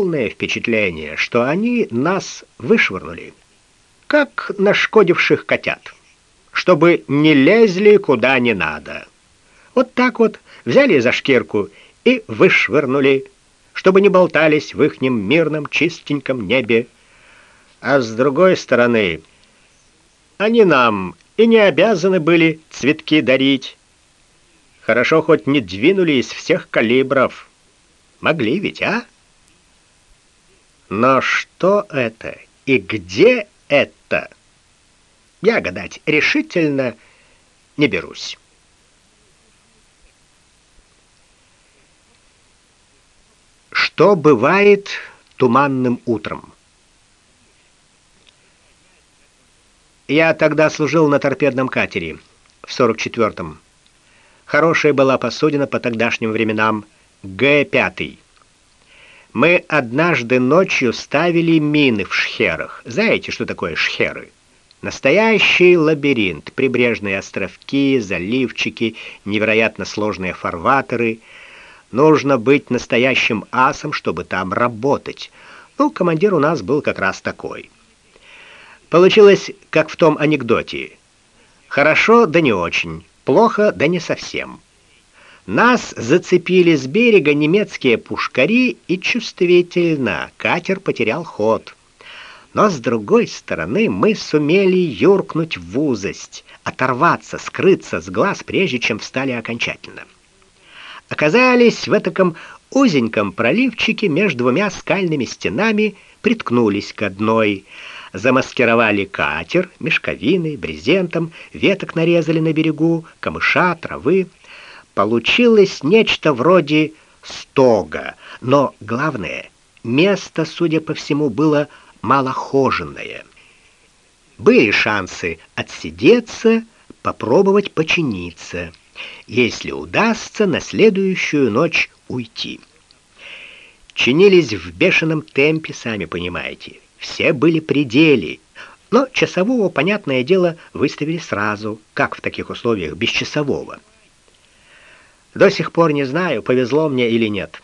полное впечатление, что они нас вышвырнули, как нашкодивших котят, чтобы не лезли куда не надо. Вот так вот взяли за шкирку и вышвырнули, чтобы не болтались в ихнем мирном чистеньком небе. А с другой стороны, они нам и не обязаны были цветки дарить. Хорошо хоть не двинули из всех калибров. Могли ведь, а? Но что это и где это? Я гадать решительно не берусь. Что бывает туманным утром? Я тогда служил на торпедном катере в 44-м. Хорошая была посудина по тогдашним временам Г-5. Мы однажды ночью ставили мины в шхерах. Знаете, что такое шхеры? Настоящий лабиринт, прибрежные островки, заливчики, невероятно сложные фарватеры. Нужно быть настоящим асом, чтобы там работать. Ну, командир у нас был как раз такой. Получилось, как в том анекдоте. Хорошо, да не очень. Плохо, да не совсем. Нас зацепили с берега немецкие пушкари, и чувствительно катер потерял ход. Но с другой стороны мы сумели юркнуть в узость, оторваться, скрыться с глаз, прежде чем встали окончательно. Оказались в этом узеньком проливчике между двумя скальными стенами, приткнулись к одной, замаскировали катер мешковиной, брезентом, веток нарезали на берегу, камыша, травы получилось нечто вроде стога, но главное, место, судя по всему, было малохоженное. Были шансы отсидеться, попробовать починиться, если удастся на следующую ночь уйти. Чинились в бешеном темпе, сами понимаете. Все были пределе, но часового, понятное дело, выставили сразу, как в таких условиях без часового. До сих пор не знаю, повезло мне или нет.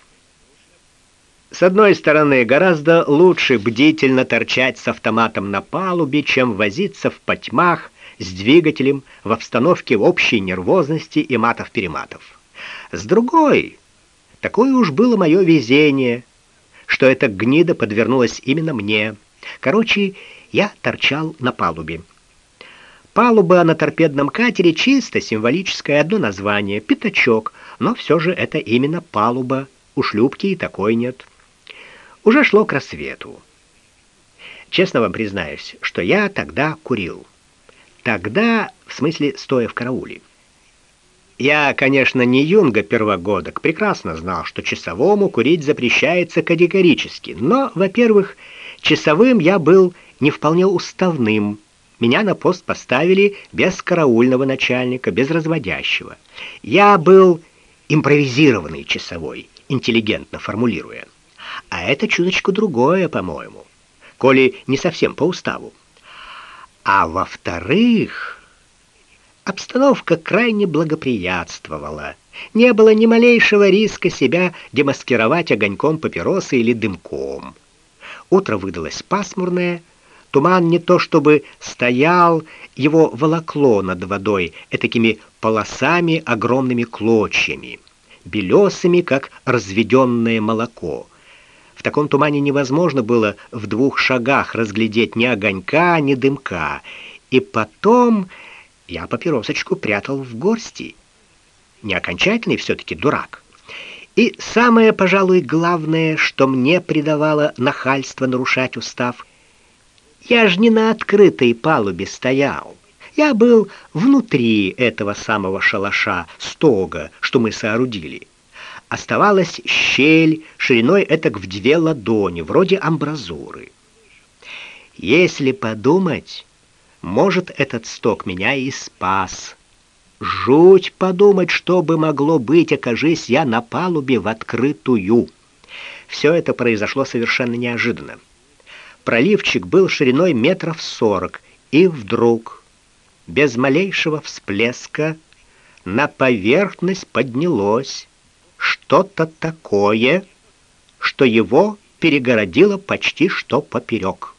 С одной стороны, гораздо лучше бдительно торчать с автоматом на палубе, чем возиться в потьмах с двигателем в обстановке общей нервозности и матов-перематов. С другой, такое уж было мое везение, что эта гнида подвернулась именно мне. Короче, я торчал на палубе. Палуба на торпедном катере чисто символическое одно название пятачок, но все же это именно палуба. У шлюпки и такой нет. Уже шло к рассвету. Честно вам признаюсь, что я тогда курил. Тогда, в смысле, стоя в карауле. Я, конечно, не юнга первогодок, прекрасно знал, что часовому курить запрещается категорически. Но, во-первых, часовым я был не вполне уставным. Меня на пост поставили без караульного начальника, без разводящего. Я был импровизированный часовой, интеллигентно формулируя. А это чуточку другое, по-моему, коли не совсем по уставу. А во-вторых, обстановка крайне благоприятствовала. Не было ни малейшего риска себя демаскировать огоньком папиросы или дымком. Утро выдалось пасмурное, Туман не то чтобы стоял, его волокло над водой этакими полосами, огромными клочьями, белесыми, как разведенное молоко. В таком тумане невозможно было в двух шагах разглядеть ни огонька, ни дымка. И потом я папиросочку прятал в горсти. Не окончательный все таки дурак. И самое, пожалуй, главное, что мне придавало нахальство нарушать устав, я ж не на открытой палубе стоял. Я был внутри этого самого шалаша, стога, что мы соорудили. Оставалась щель шириной этак в две ладони, вроде амбразуры. Если подумать, может, этот сток меня и спас. Жуть подумать, что бы могло быть, окажись я на палубе в открытую. Все это произошло совершенно неожиданно. Проливчик был шириной метров сорок, и вдруг, без малейшего всплеска, на поверхность поднялось что-то такое, что его перегородила почти что поперек.